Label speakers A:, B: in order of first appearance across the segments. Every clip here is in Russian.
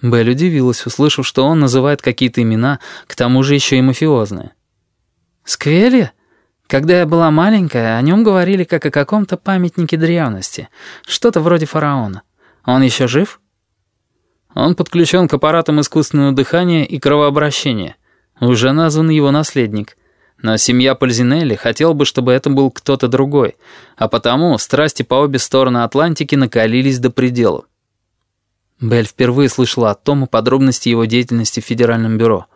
A: Белль удивилась, услышав, что он называет какие-то имена, к тому же еще и мафиозные.
B: «Сквелли? Когда я была маленькая, о нем говорили как о каком-то памятнике древности. Что-то вроде фараона. Он еще жив?»
A: Он подключен к аппаратам искусственного дыхания и кровообращения. Уже назван его наследник. Но семья Пользинелли хотела бы, чтобы это был кто-то другой, а потому страсти по обе стороны Атлантики накалились до предела. Белль впервые слышала о Тома подробности его деятельности в Федеральном бюро.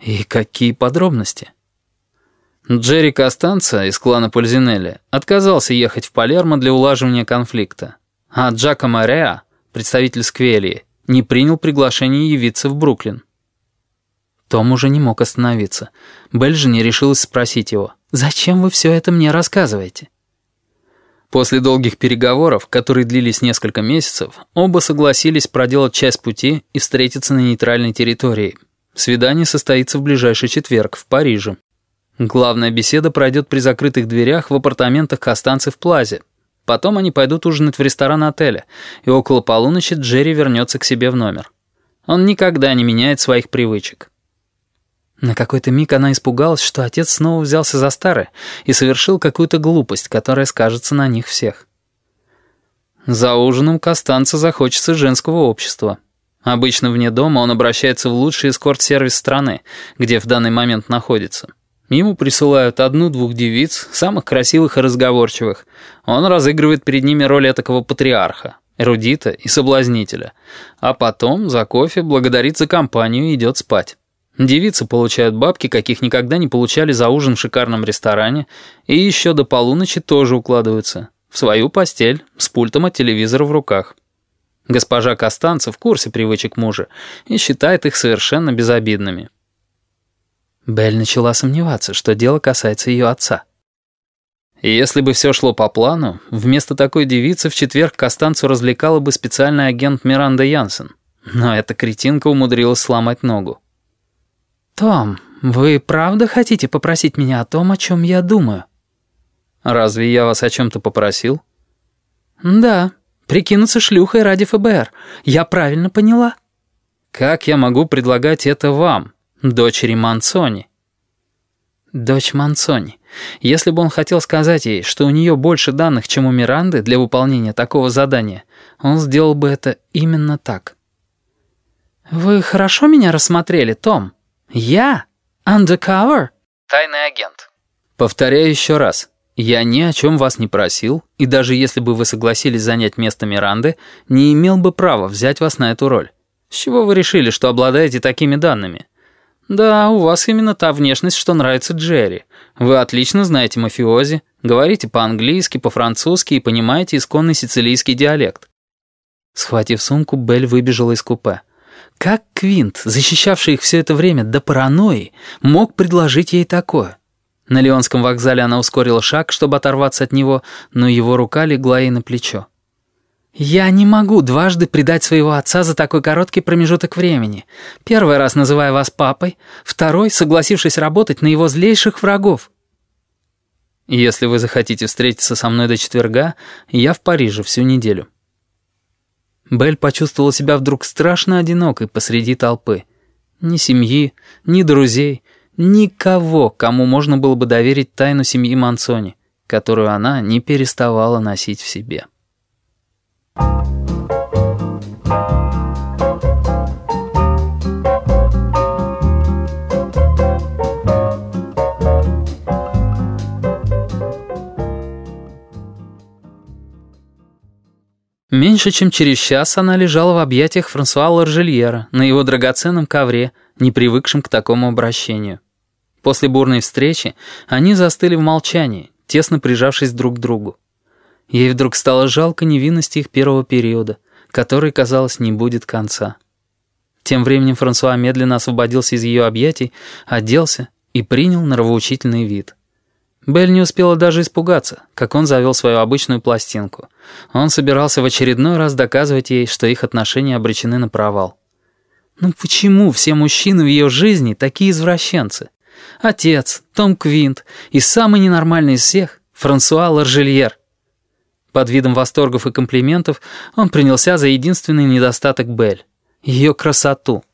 A: И какие подробности? Джерри Костанца из клана Пользинелли отказался ехать в Палермо для улаживания конфликта. А Джако Мореа, представитель Сквелии, не принял приглашение явиться в Бруклин. Том уже не мог остановиться. Белль же не решилась спросить его, «Зачем вы все это мне рассказываете?» После долгих переговоров, которые длились несколько месяцев, оба согласились проделать часть пути и встретиться на нейтральной территории. Свидание состоится в ближайший четверг в Париже. Главная беседа пройдет при закрытых дверях в апартаментах Костанцы в Плазе. Потом они пойдут ужинать в ресторан отеля, и около полуночи Джерри вернется к себе в номер. Он никогда не меняет своих привычек. На какой-то миг она испугалась, что отец снова взялся за старое и совершил какую-то глупость, которая скажется на них всех. За ужином Костанца захочется женского общества. Обычно вне дома он обращается в лучший эскорт-сервис страны, где в данный момент находится. Ему присылают одну-двух девиц, самых красивых и разговорчивых. Он разыгрывает перед ними роль этакого патриарха, эрудита и соблазнителя. А потом за кофе благодарит за компанию и идет спать. Девицы получают бабки, каких никогда не получали за ужин в шикарном ресторане, и еще до полуночи тоже укладываются. В свою постель, с пультом от телевизора в руках. Госпожа Костанца в курсе привычек мужа и считает их совершенно безобидными. Белль начала сомневаться, что дело касается ее отца. Если бы все шло по плану, вместо такой девицы в четверг Костанцу развлекала бы специальный агент Миранда Янсен. Но эта кретинка умудрилась сломать ногу.
B: «Том, вы правда хотите попросить меня о том, о чем я думаю?»
A: «Разве я вас о чем-то попросил?»
B: «Да, прикинуться шлюхой ради ФБР. Я правильно поняла?»
A: «Как я могу предлагать это вам, дочери Мансони?»
B: «Дочь Мансони. Если бы он хотел сказать ей, что у нее больше данных, чем у Миранды для выполнения такого задания, он сделал бы это именно так». «Вы хорошо меня рассмотрели, Том?» «Я? Undercover?»
A: «Тайный агент». «Повторяю еще раз. Я ни о чем вас не просил, и даже если бы вы согласились занять место Миранды, не имел бы права взять вас на эту роль. С чего вы решили, что обладаете такими данными?» «Да, у вас именно та внешность, что нравится Джерри. Вы отлично знаете мафиози, говорите по-английски, по-французски и понимаете исконный сицилийский диалект». Схватив сумку, Белль выбежала из купе. Как Квинт, защищавший их все это время до паранойи, мог предложить ей такое? На Леонском вокзале она ускорила шаг, чтобы оторваться от него, но его рука легла ей на плечо. «Я не могу дважды предать своего отца за такой короткий промежуток времени. Первый раз называя вас папой, второй, согласившись работать на его злейших врагов». «Если вы захотите встретиться со мной до четверга, я в Париже всю неделю». Белль почувствовала себя вдруг страшно одинокой посреди толпы. Ни семьи, ни друзей, никого, кому можно было бы доверить тайну семьи Мансони, которую она не переставала носить в себе. Меньше чем через час она лежала в объятиях Франсуа Ларжельера на его драгоценном ковре, не привыкшем к такому обращению. После бурной встречи они застыли в молчании, тесно прижавшись друг к другу. Ей вдруг стало жалко невинности их первого периода, который, казалось, не будет конца. Тем временем Франсуа медленно освободился из ее объятий, оделся и принял нравоучительный вид. Белль не успела даже испугаться, как он завел свою обычную пластинку. Он собирался в очередной раз доказывать ей, что их отношения обречены на провал. Ну почему все мужчины в ее жизни такие извращенцы? Отец, Том Квинт и самый ненормальный из всех — Франсуа Ларжельер. Под видом восторгов и комплиментов он принялся за единственный недостаток Белль.
B: ее красоту.